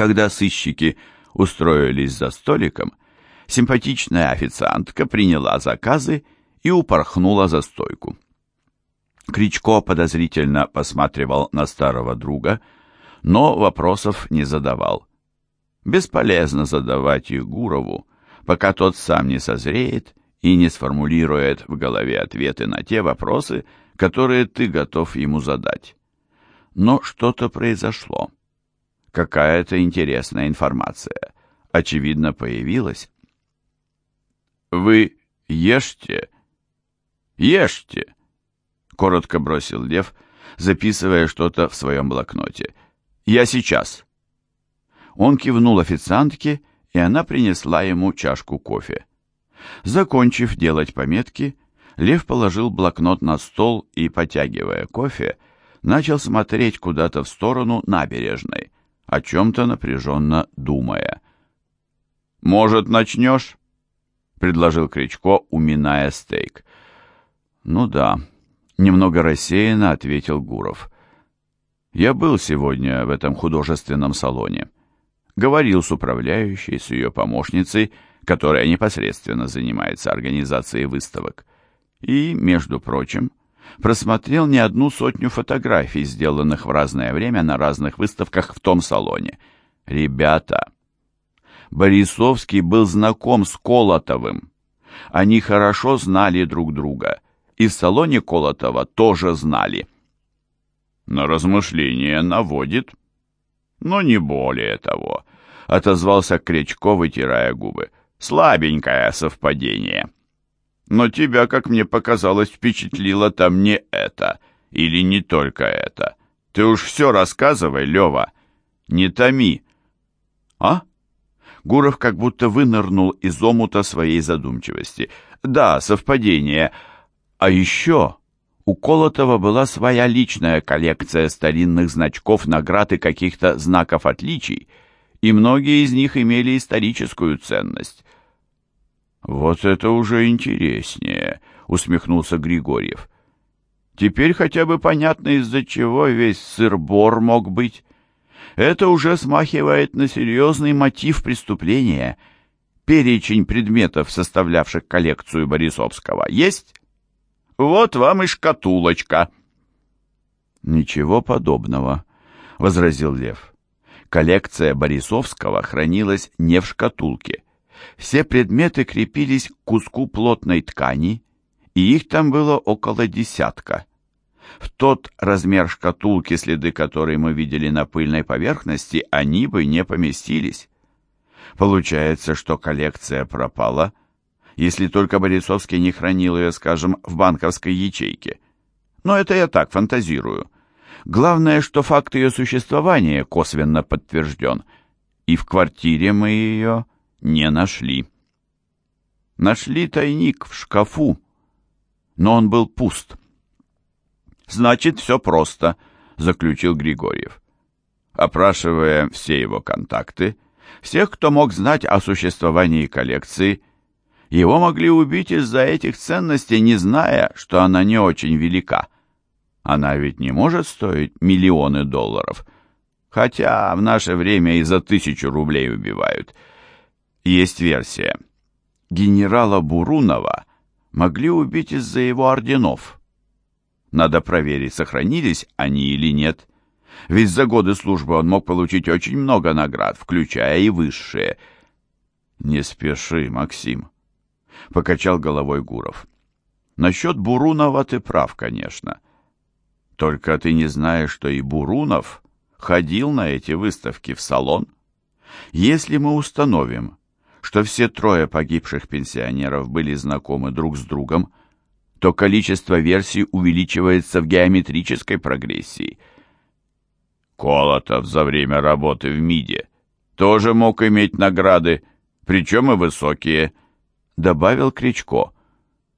Когда сыщики устроились за столиком, симпатичная официантка приняла заказы и упорхнула за стойку. Кричко подозрительно посматривал на старого друга, но вопросов не задавал. Бесполезно задавать их Гурову, пока тот сам не созреет и не сформулирует в голове ответы на те вопросы, которые ты готов ему задать. Но что-то произошло. Какая-то интересная информация, очевидно, появилась. «Вы ешьте, ешьте!» — коротко бросил Лев, записывая что-то в своем блокноте. «Я сейчас!» Он кивнул официантке, и она принесла ему чашку кофе. Закончив делать пометки, Лев положил блокнот на стол и, потягивая кофе, начал смотреть куда-то в сторону набережной, о чем-то напряженно думая. «Может, начнешь?» — предложил Кричко, уминая стейк. «Ну да», — немного рассеянно ответил Гуров. «Я был сегодня в этом художественном салоне. Говорил с управляющей, с ее помощницей, которая непосредственно занимается организацией выставок. И, между прочим, просмотрел не одну сотню фотографий, сделанных в разное время на разных выставках в том салоне. Ребята, Борисовский был знаком с Колотовым. Они хорошо знали друг друга, и в салоне Колотова тоже знали. На размышление наводит, но не более того, отозвался Кречко, вытирая губы. Слабенькое совпадение. Но тебя, как мне показалось, впечатлило там не это, или не только это. Ты уж все рассказывай, Лева, не томи. А? Гуров как будто вынырнул из омута своей задумчивости. Да, совпадение. А еще у Колотова была своя личная коллекция старинных значков, наград и каких-то знаков отличий, и многие из них имели историческую ценность. «Вот это уже интереснее», — усмехнулся Григорьев. «Теперь хотя бы понятно, из-за чего весь сыр-бор мог быть. Это уже смахивает на серьезный мотив преступления. Перечень предметов, составлявших коллекцию Борисовского, есть? Вот вам и шкатулочка». «Ничего подобного», — возразил Лев. Коллекция Борисовского хранилась не в шкатулке, все предметы крепились к куску плотной ткани, и их там было около десятка. В тот размер шкатулки, следы которой мы видели на пыльной поверхности, они бы не поместились. Получается, что коллекция пропала, если только Борисовский не хранил ее, скажем, в банковской ячейке. Но это я так фантазирую. Главное, что факт ее существования косвенно подтвержден, и в квартире мы ее не нашли. Нашли тайник в шкафу, но он был пуст. «Значит, все просто», — заключил Григорьев. Опрашивая все его контакты, всех, кто мог знать о существовании коллекции, его могли убить из-за этих ценностей, не зная, что она не очень велика. Она ведь не может стоить миллионы долларов, хотя в наше время и за тысячу рублей убивают — есть версия. Генерала Бурунова могли убить из-за его орденов. Надо проверить, сохранились они или нет. Ведь за годы службы он мог получить очень много наград, включая и высшие. «Не спеши, Максим», — покачал головой Гуров. «Насчет Бурунова ты прав, конечно. Только ты не знаешь, что и Бурунов ходил на эти выставки в салон. Если мы установим, что все трое погибших пенсионеров были знакомы друг с другом, то количество версий увеличивается в геометрической прогрессии. Колотов за время работы в МИДе тоже мог иметь награды, причем и высокие, добавил Кричко.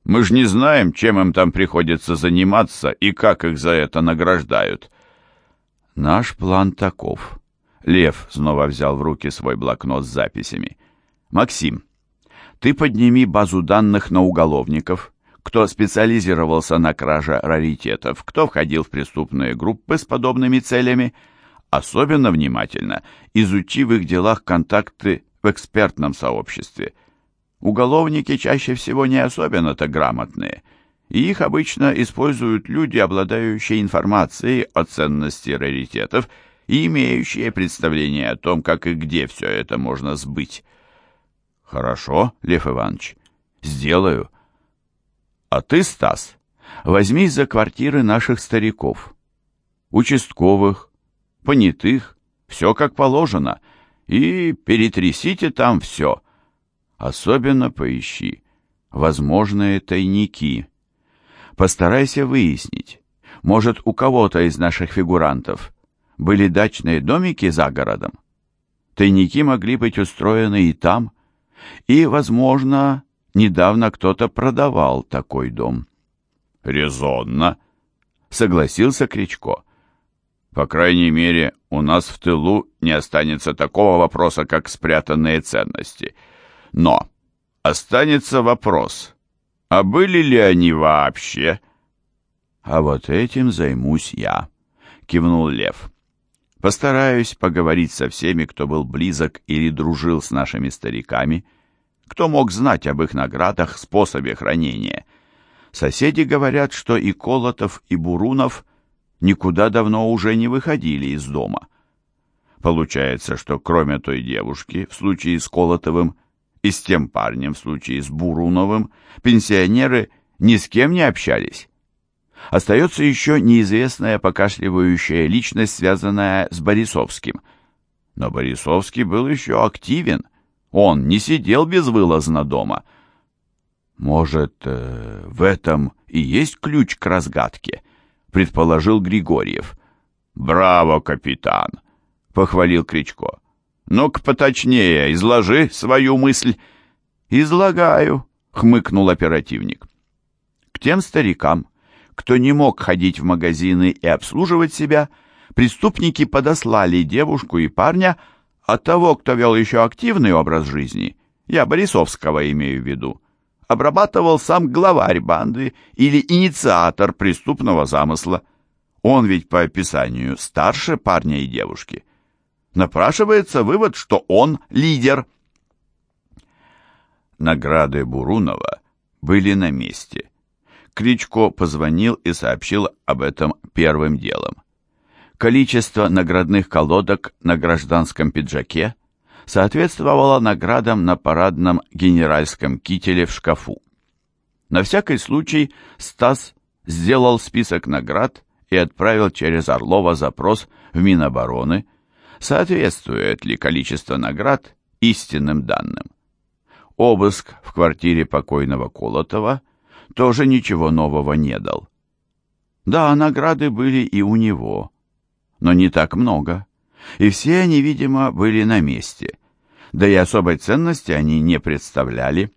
Мы же не знаем, чем им там приходится заниматься и как их за это награждают. Наш план таков. Лев снова взял в руки свой блокнот с записями. Максим, ты подними базу данных на уголовников, кто специализировался на краже раритетов, кто входил в преступные группы с подобными целями, особенно внимательно, изучив в их делах контакты в экспертном сообществе. Уголовники чаще всего не особенно-то грамотные, и их обычно используют люди, обладающие информацией о ценности раритетов и имеющие представление о том, как и где все это можно сбыть. Хорошо, Лев Иванович, сделаю. А ты, Стас, возьмись за квартиры наших стариков, участковых, понятых, все как положено, и перетрясите там все. Особенно поищи возможные тайники. Постарайся выяснить, может, у кого-то из наших фигурантов были дачные домики за городом? Тайники могли быть устроены и там, и, возможно, недавно кто-то продавал такой дом. «Резонно», — согласился Кричко. «По крайней мере, у нас в тылу не останется такого вопроса, как спрятанные ценности. Но останется вопрос, а были ли они вообще?» «А вот этим займусь я», — кивнул Лев. «Постараюсь поговорить со всеми, кто был близок или дружил с нашими стариками, кто мог знать об их наградах, способе хранения. Соседи говорят, что и Колотов, и Бурунов никуда давно уже не выходили из дома. Получается, что кроме той девушки, в случае с Колотовым, и с тем парнем, в случае с Буруновым, пенсионеры ни с кем не общались. Остается еще неизвестная покашливающая личность, связанная с Борисовским. Но Борисовский был еще активен. Он не сидел безвылазно дома. Может, э, в этом и есть ключ к разгадке, предположил Григорьев. Браво, капитан, похвалил Кричко. Ну-ка поточнее, изложи свою мысль. Излагаю, хмыкнул оперативник. К тем старикам, кто не мог ходить в магазины и обслуживать себя, преступники подослали девушку и парня, а того, кто вел еще активный образ жизни, я Борисовского имею в виду, обрабатывал сам главарь банды или инициатор преступного замысла. Он ведь по описанию старше парня и девушки. Напрашивается вывод, что он лидер. Награды Бурунова были на месте. Кличко позвонил и сообщил об этом первым делом. Количество наградных колодок на гражданском пиджаке соответствовало наградам на парадном генеральском кителе в шкафу. На всякий случай Стас сделал список наград и отправил через Орлова запрос в Минобороны, соответствует ли количество наград истинным данным. Обыск в квартире покойного Колотова – тоже ничего нового не дал. Да, награды были и у него, но не так много, и все они, видимо, были на месте, да и особой ценности они не представляли.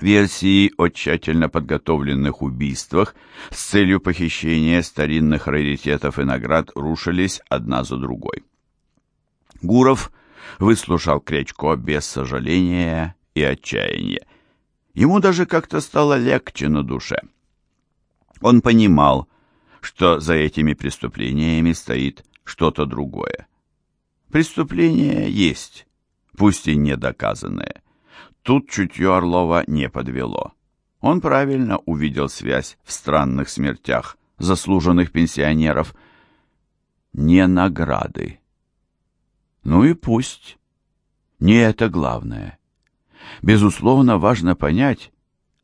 Версии о тщательно подготовленных убийствах с целью похищения старинных раритетов и наград рушились одна за другой. Гуров выслушал Кречко без сожаления и отчаяния. Ему даже как-то стало легче на душе. Он понимал, что за этими преступлениями стоит что-то другое. Преступление есть, пусть и недоказанное. Тут чутье Орлова не подвело. Он правильно увидел связь в странных смертях заслуженных пенсионеров. Не награды. Ну и пусть. Не это главное. Безусловно, важно понять,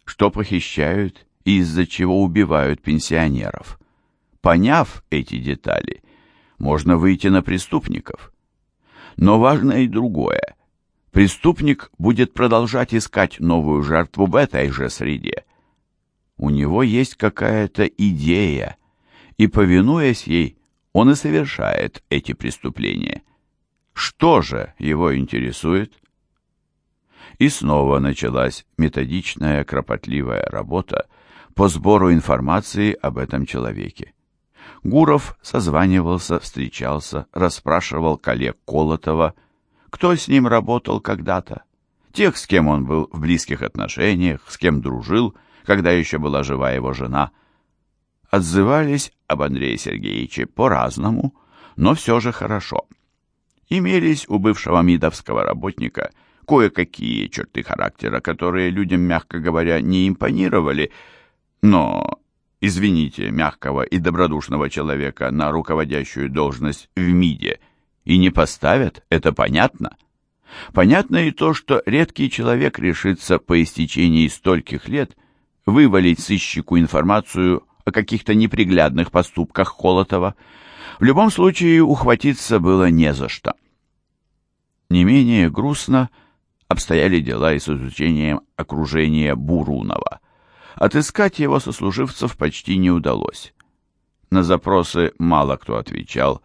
что похищают и из-за чего убивают пенсионеров. Поняв эти детали, можно выйти на преступников. Но важно и другое. Преступник будет продолжать искать новую жертву в этой же среде. У него есть какая-то идея, и, повинуясь ей, он и совершает эти преступления. Что же его интересует? И снова началась методичная, кропотливая работа по сбору информации об этом человеке. Гуров созванивался, встречался, расспрашивал коллег Колотова, кто с ним работал когда-то, тех, с кем он был в близких отношениях, с кем дружил, когда еще была жива его жена. Отзывались об Андрее Сергеевиче по-разному, но все же хорошо. Имелись у бывшего МИДовского работника кое-какие черты характера, которые людям, мягко говоря, не импонировали, но, извините, мягкого и добродушного человека на руководящую должность в МИДе и не поставят, это понятно. Понятно и то, что редкий человек решится по истечении стольких лет вывалить сыщику информацию о каких-то неприглядных поступках Холотова. В любом случае ухватиться было не за что. Не менее грустно обстояли дела и с изучением окружения Бурунова. Отыскать его сослуживцев почти не удалось. На запросы мало кто отвечал.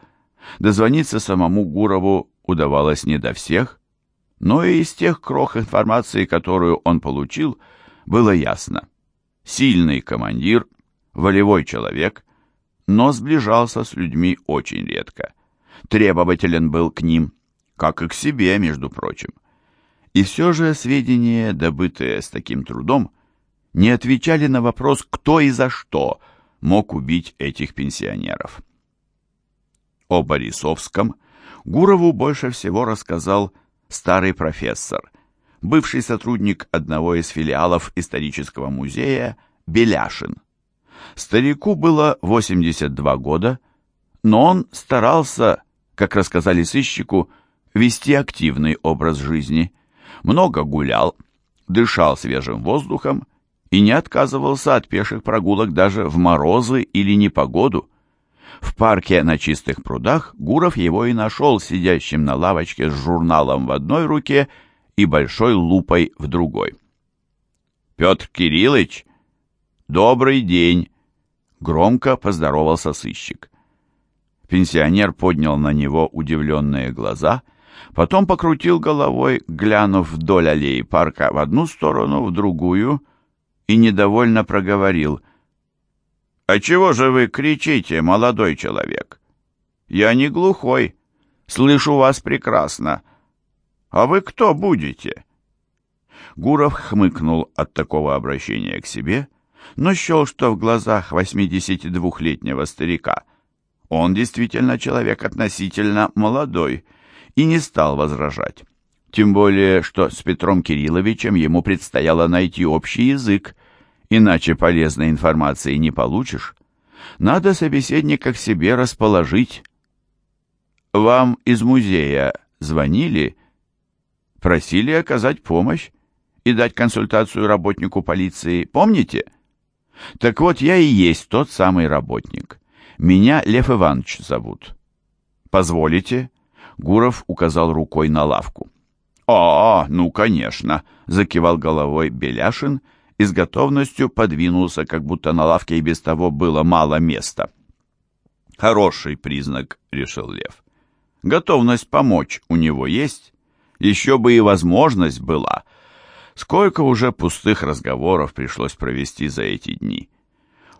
Дозвониться самому Гурову удавалось не до всех, но и из тех крох информации, которую он получил, было ясно. Сильный командир, волевой человек, но сближался с людьми очень редко. Требователен был к ним, как и к себе, между прочим. И все же сведения, добытые с таким трудом, не отвечали на вопрос, кто и за что мог убить этих пенсионеров. О Борисовском Гурову больше всего рассказал старый профессор, бывший сотрудник одного из филиалов исторического музея Беляшин. Старику было 82 года, но он старался, как рассказали сыщику, вести активный образ жизни, много гулял, дышал свежим воздухом и не отказывался от пеших прогулок даже в морозы или непогоду. В парке на чистых прудах Гуров его и нашел сидящим на лавочке с журналом в одной руке и большой лупой в другой. «Петр Кириллович, добрый день!» Громко поздоровался сыщик. Пенсионер поднял на него удивленные глаза, потом покрутил головой, глянув вдоль аллеи парка в одну сторону, в другую, и недовольно проговорил. «А чего же вы кричите, молодой человек? Я не глухой, слышу вас прекрасно. А вы кто будете?» Гуров хмыкнул от такого обращения к себе но счел, что в глазах 82-летнего старика он действительно человек относительно молодой и не стал возражать. Тем более, что с Петром Кирилловичем ему предстояло найти общий язык, иначе полезной информации не получишь. Надо собеседника к себе расположить. «Вам из музея звонили?» «Просили оказать помощь и дать консультацию работнику полиции, помните?» Так вот, я и есть тот самый работник. Меня Лев Иванович зовут. Позволите? Гуров указал рукой на лавку. «А, ну, конечно», — закивал головой Беляшин и с готовностью подвинулся, как будто на лавке и без того было мало места. «Хороший признак», — решил Лев. «Готовность помочь у него есть? Еще бы и возможность была. Сколько уже пустых разговоров пришлось провести за эти дни.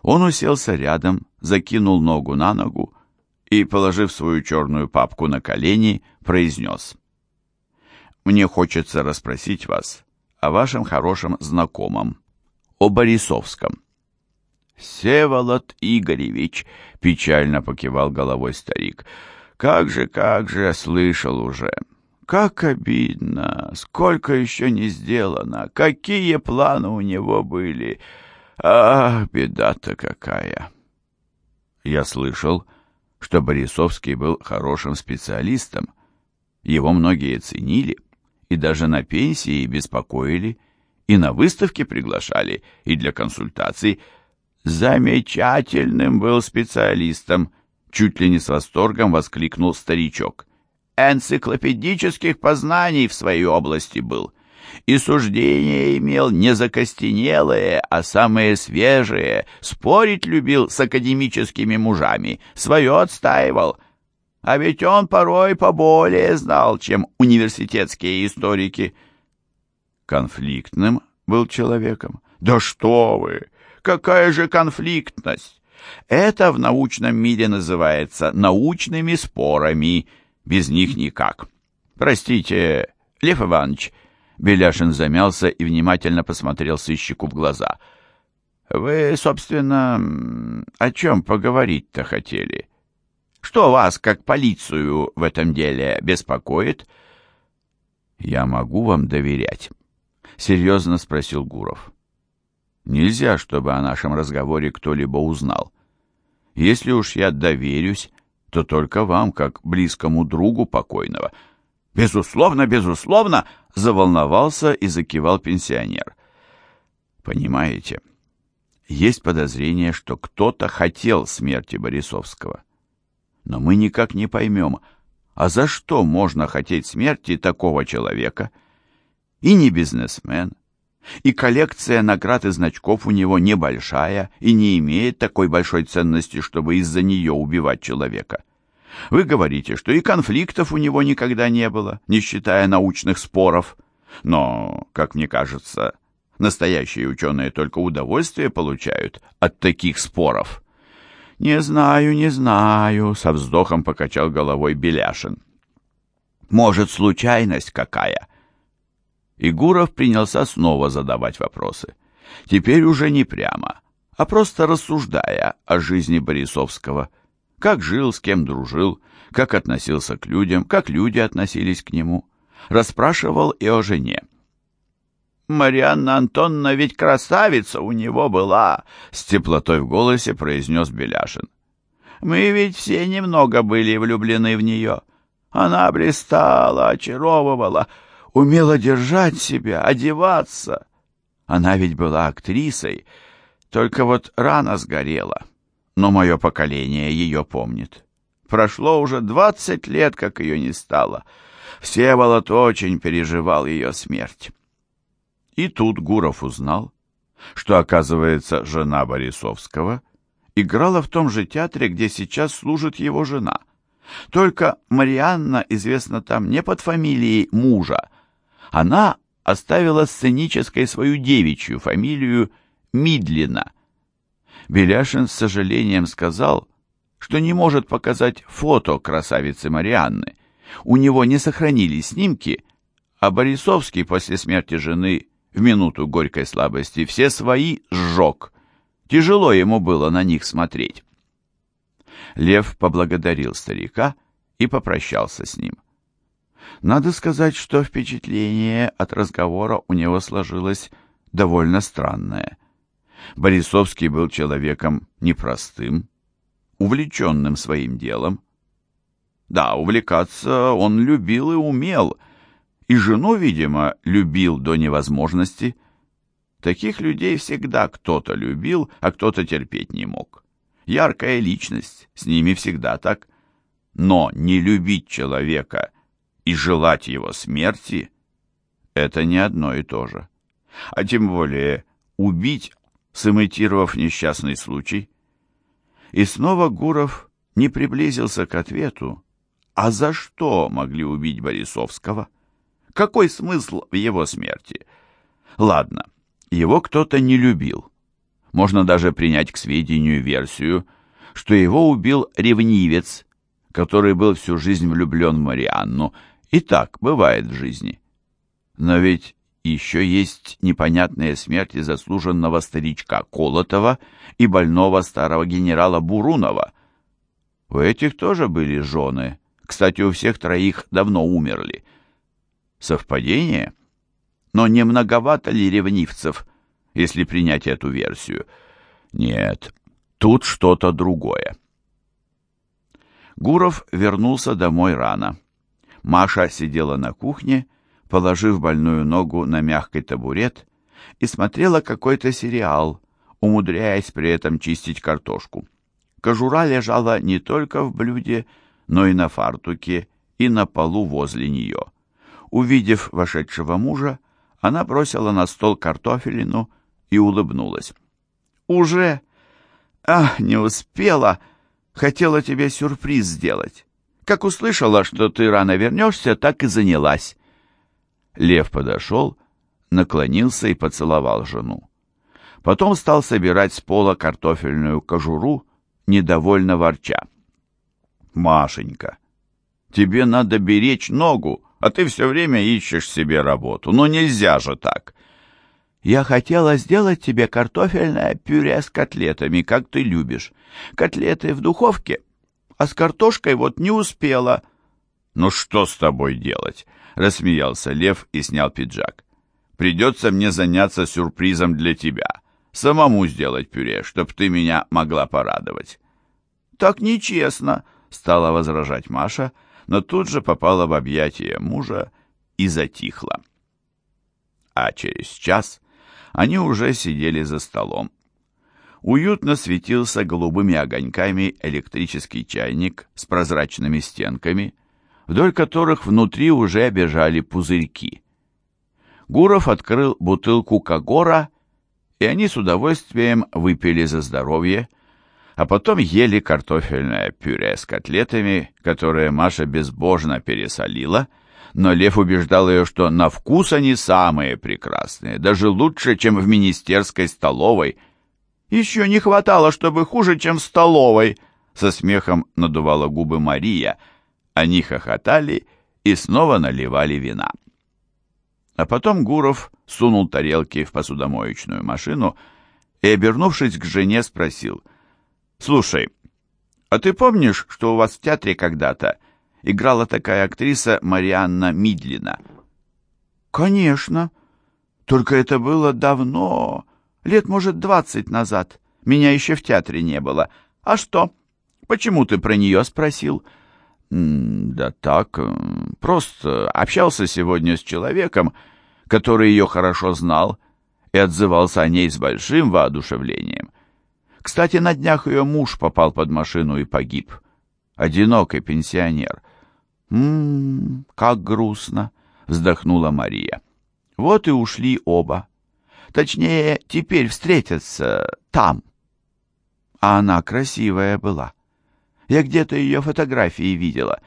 Он уселся рядом, закинул ногу на ногу и, положив свою черную папку на колени, произнес. «Мне хочется расспросить вас о вашем хорошем знакомом, о Борисовском». «Всеволод Игоревич», — печально покивал головой старик, — «как же, как же, слышал уже». Как обидно! Сколько еще не сделано! Какие планы у него были! Ах, беда-то какая! Я слышал, что Борисовский был хорошим специалистом. Его многие ценили, и даже на пенсии беспокоили, и на выставки приглашали, и для консультаций. Замечательным был специалистом, чуть ли не с восторгом воскликнул старичок энциклопедических познаний в своей области был, и суждения имел не закостенелые, а самые свежие, спорить любил с академическими мужами, свое отстаивал. А ведь он порой поболее знал, чем университетские историки. Конфликтным был человеком. Да что вы! Какая же конфликтность! Это в научном мире называется научными спорами – без них никак. Простите, Лев Иванович, Беляшин замялся и внимательно посмотрел сыщику в глаза. Вы, собственно, о чем поговорить-то хотели? Что вас, как полицию, в этом деле беспокоит?» «Я могу вам доверять?» — серьезно спросил Гуров. «Нельзя, чтобы о нашем разговоре кто-либо узнал. Если уж я доверюсь, то только вам, как близкому другу покойного». «Безусловно, безусловно!» — заволновался и закивал пенсионер. «Понимаете, есть подозрение, что кто-то хотел смерти Борисовского. Но мы никак не поймем, а за что можно хотеть смерти такого человека? И не бизнесмен, и коллекция наград и значков у него небольшая и не имеет такой большой ценности, чтобы из-за нее убивать человека. Вы говорите, что и конфликтов у него никогда не было, не считая научных споров. Но, как мне кажется, настоящие ученые только удовольствие получают от таких споров. «Не знаю, не знаю», — со вздохом покачал головой Беляшин. «Может, случайность какая?» И Гуров принялся снова задавать вопросы. Теперь уже не прямо, а просто рассуждая о жизни Борисовского. Как жил, с кем дружил, как относился к людям, как люди относились к нему. Расспрашивал и о жене. «Марианна Антонна ведь красавица у него была!» — с теплотой в голосе произнес Беляшин. «Мы ведь все немного были влюблены в нее. Она блистала, очаровывала, умела держать себя, одеваться. Она ведь была актрисой, только вот рано сгорела. Но мое поколение ее помнит. Прошло уже двадцать лет, как ее не стало. Всеволод очень переживал ее смерть. И тут Гуров узнал, что, оказывается, жена Борисовского играла в том же театре, где сейчас служит его жена. Только Марианна известна там не под фамилией мужа. Она оставила сценической свою девичью фамилию Мидлина. Беляшин с сожалением сказал, что не может показать фото красавицы Марианны. У него не сохранились снимки, а Борисовский после смерти жены в минуту горькой слабости все свои сжег. Тяжело ему было на них смотреть. Лев поблагодарил старика и попрощался с ним. Надо сказать, что впечатление от разговора у него сложилось довольно странное. Борисовский был человеком непростым, увлеченным своим делом. Да, увлекаться он любил и умел — и жену, видимо, любил до невозможности. Таких людей всегда кто-то любил, а кто-то терпеть не мог. Яркая личность, с ними всегда так. Но не любить человека и желать его смерти — это не одно и то же. А тем более убить, сымитировав несчастный случай. И снова Гуров не приблизился к ответу, а за что могли убить Борисовского? Какой смысл в его смерти? Ладно, его кто-то не любил. Можно даже принять к сведению версию, что его убил ревнивец, который был всю жизнь влюблен в Марианну. И так бывает в жизни. Но ведь еще есть непонятные смерти заслуженного старичка Колотова и больного старого генерала Бурунова. У этих тоже были жены. Кстати, у всех троих давно умерли. Совпадение? Но не многовато ли ревнивцев, если принять эту версию? Нет, тут что-то другое. Гуров вернулся домой рано. Маша сидела на кухне, положив больную ногу на мягкий табурет, и смотрела какой-то сериал, умудряясь при этом чистить картошку. Кожура лежала не только в блюде, но и на фартуке, и на полу возле нее. Увидев вошедшего мужа, она бросила на стол картофелину и улыбнулась. «Уже? Ах, не успела! Хотела тебе сюрприз сделать. Как услышала, что ты рано вернешься, так и занялась». Лев подошел, наклонился и поцеловал жену. Потом стал собирать с пола картофельную кожуру, недовольно ворча. «Машенька, тебе надо беречь ногу, а ты все время ищешь себе работу. Ну нельзя же так. Я хотела сделать тебе картофельное пюре с котлетами, как ты любишь. Котлеты в духовке, а с картошкой вот не успела». «Ну что с тобой делать?» — рассмеялся Лев и снял пиджак. «Придется мне заняться сюрпризом для тебя. Самому сделать пюре, чтоб ты меня могла порадовать». «Так нечестно», — стала возражать Маша, но тут же попала в объятия мужа и затихла. А через час они уже сидели за столом. Уютно светился голубыми огоньками электрический чайник с прозрачными стенками, вдоль которых внутри уже бежали пузырьки. Гуров открыл бутылку Кагора, и они с удовольствием выпили за здоровье, а потом ели картофельное пюре с котлетами, которое Маша безбожно пересолила, но Лев убеждал ее, что на вкус они самые прекрасные, даже лучше, чем в министерской столовой. «Еще не хватало, чтобы хуже, чем в столовой!» Со смехом надувала губы Мария. Они хохотали и снова наливали вина. А потом Гуров сунул тарелки в посудомоечную машину и, обернувшись к жене, спросил — Слушай, а ты помнишь, что у вас в театре когда-то играла такая актриса Марианна Мидлина? Конечно. Только это было давно, лет, может, двадцать назад. Меня еще в театре не было. А что? Почему ты про нее спросил? Да так, просто общался сегодня с человеком, который ее хорошо знал и отзывался о ней с большим воодушевлением. Кстати, на днях ее муж попал под машину и погиб. Одинокий пенсионер. «М-м, как грустно!» — вздохнула Мария. «Вот и ушли оба. Точнее, теперь встретятся там». А она красивая была. Я где-то ее фотографии видела.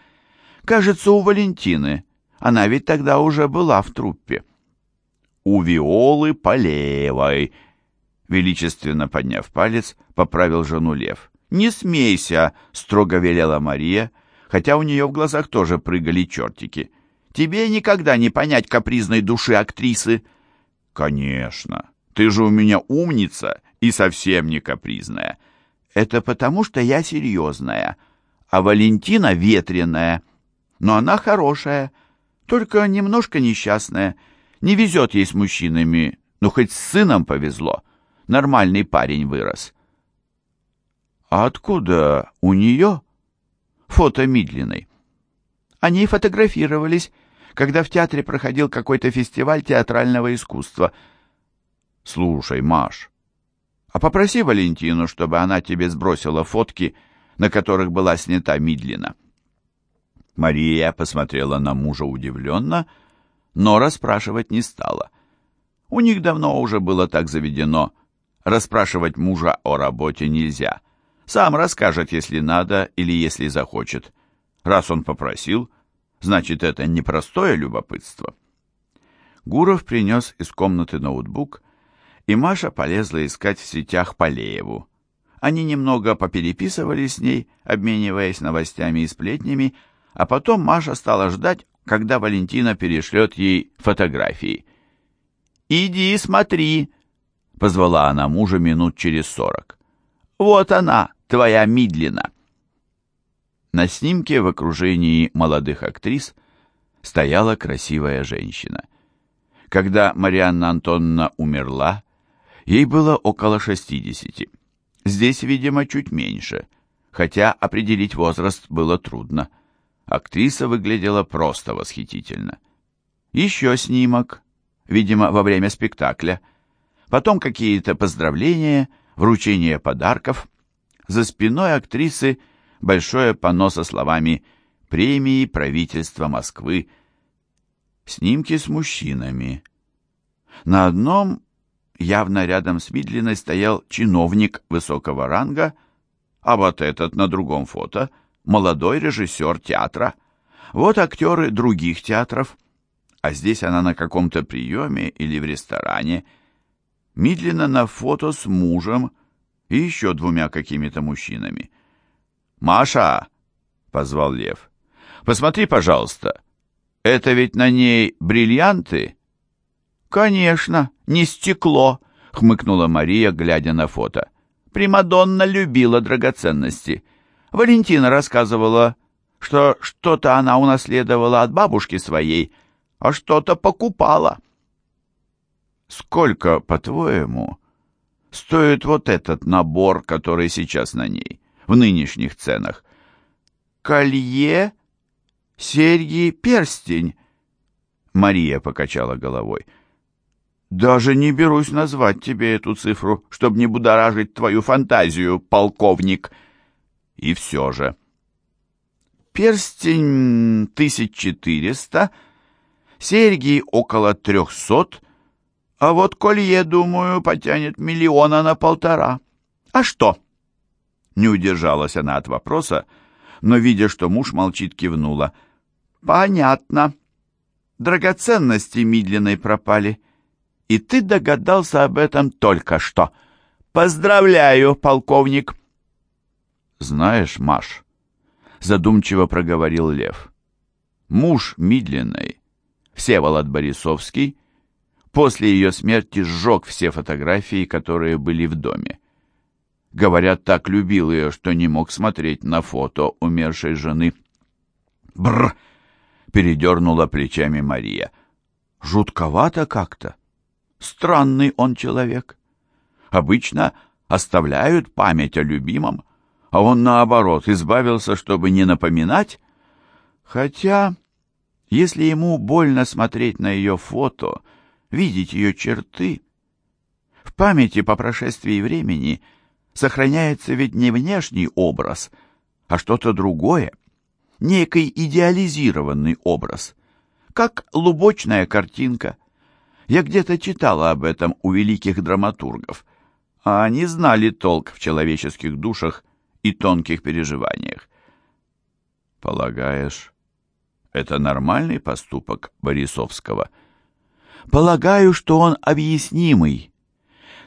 Кажется, у Валентины. Она ведь тогда уже была в труппе. «У Виолы Полевой», Величественно подняв палец, поправил жену Лев. «Не смейся!» — строго велела Мария, хотя у нее в глазах тоже прыгали чертики. «Тебе никогда не понять капризной души актрисы!» «Конечно! Ты же у меня умница и совсем не капризная!» «Это потому, что я серьезная, а Валентина ветреная. Но она хорошая, только немножко несчастная. Не везет ей с мужчинами, но хоть с сыном повезло» нормальный парень вырос. А откуда у нее фото Мидлиной? Они фотографировались, когда в театре проходил какой-то фестиваль театрального искусства. Слушай, Маш, а попроси Валентину, чтобы она тебе сбросила фотки, на которых была снята Мидлина. Мария посмотрела на мужа удивленно, но расспрашивать не стала. У них давно уже было так заведено — Расспрашивать мужа о работе нельзя. Сам расскажет, если надо или если захочет. Раз он попросил, значит, это непростое любопытство. Гуров принес из комнаты ноутбук, и Маша полезла искать в сетях Полееву. Они немного попереписывали с ней, обмениваясь новостями и сплетнями, а потом Маша стала ждать, когда Валентина перешлет ей фотографии. «Иди, смотри!» — позвала она мужа минут через сорок. «Вот она, твоя Мидлина!» На снимке в окружении молодых актрис стояла красивая женщина. Когда Марианна Антонна умерла, ей было около шестидесяти. Здесь, видимо, чуть меньше, хотя определить возраст было трудно. Актриса выглядела просто восхитительно. Еще снимок, видимо, во время спектакля — потом какие-то поздравления, вручение подарков. За спиной актрисы большое панно со словами «Премии правительства Москвы». Снимки с мужчинами. На одном, явно рядом с Мидлиной, стоял чиновник высокого ранга, а вот этот на другом фото — молодой режиссер театра. Вот актеры других театров, а здесь она на каком-то приеме или в ресторане — Медленно на фото с мужем и еще двумя какими-то мужчинами. «Маша!» — позвал Лев. «Посмотри, пожалуйста, это ведь на ней бриллианты?» «Конечно, не стекло», — хмыкнула Мария, глядя на фото. «Примадонна любила драгоценности. Валентина рассказывала, что что-то она унаследовала от бабушки своей, а что-то покупала. Сколько, по-твоему, стоит вот этот набор, который сейчас на ней, в нынешних ценах? Колье, серьги, перстень. Мария покачала головой. Даже не берусь назвать тебе эту цифру, чтобы не будоражить твою фантазию, полковник. И все же. Перстень тысяч четыреста, серьги около трехсот, а вот колье, думаю, потянет миллиона на полтора. А что? Не удержалась она от вопроса, но, видя, что муж молчит, кивнула. Понятно. Драгоценности Мидленой пропали. И ты догадался об этом только что. Поздравляю, полковник. Знаешь, Маш, задумчиво проговорил Лев. Муж Мидленной, Всеволод Борисовский, после ее смерти сжег все фотографии, которые были в доме. Говорят, так любил ее, что не мог смотреть на фото умершей жены. Бр! передернула плечами Мария. Жутковато как-то. Странный он человек. Обычно оставляют память о любимом, а он, наоборот, избавился, чтобы не напоминать. Хотя, если ему больно смотреть на ее фото, видеть ее черты, в памяти по прошествии времени сохраняется ведь не внешний образ, а что-то другое, некий идеализированный образ, как лубочная картинка — я где-то читала об этом у великих драматургов, а они знали толк в человеческих душах и тонких переживаниях. Полагаешь, это нормальный поступок Борисовского? Полагаю, что он объяснимый.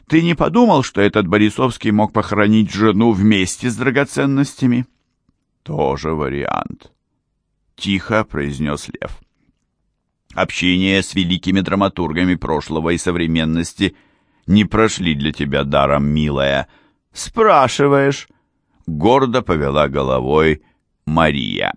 Ты не подумал, что этот Борисовский мог похоронить жену вместе с драгоценностями? Тоже вариант. Тихо произнес Лев. Общение с великими драматургами прошлого и современности не прошли для тебя даром, милая. Спрашиваешь? Гордо повела головой Мария.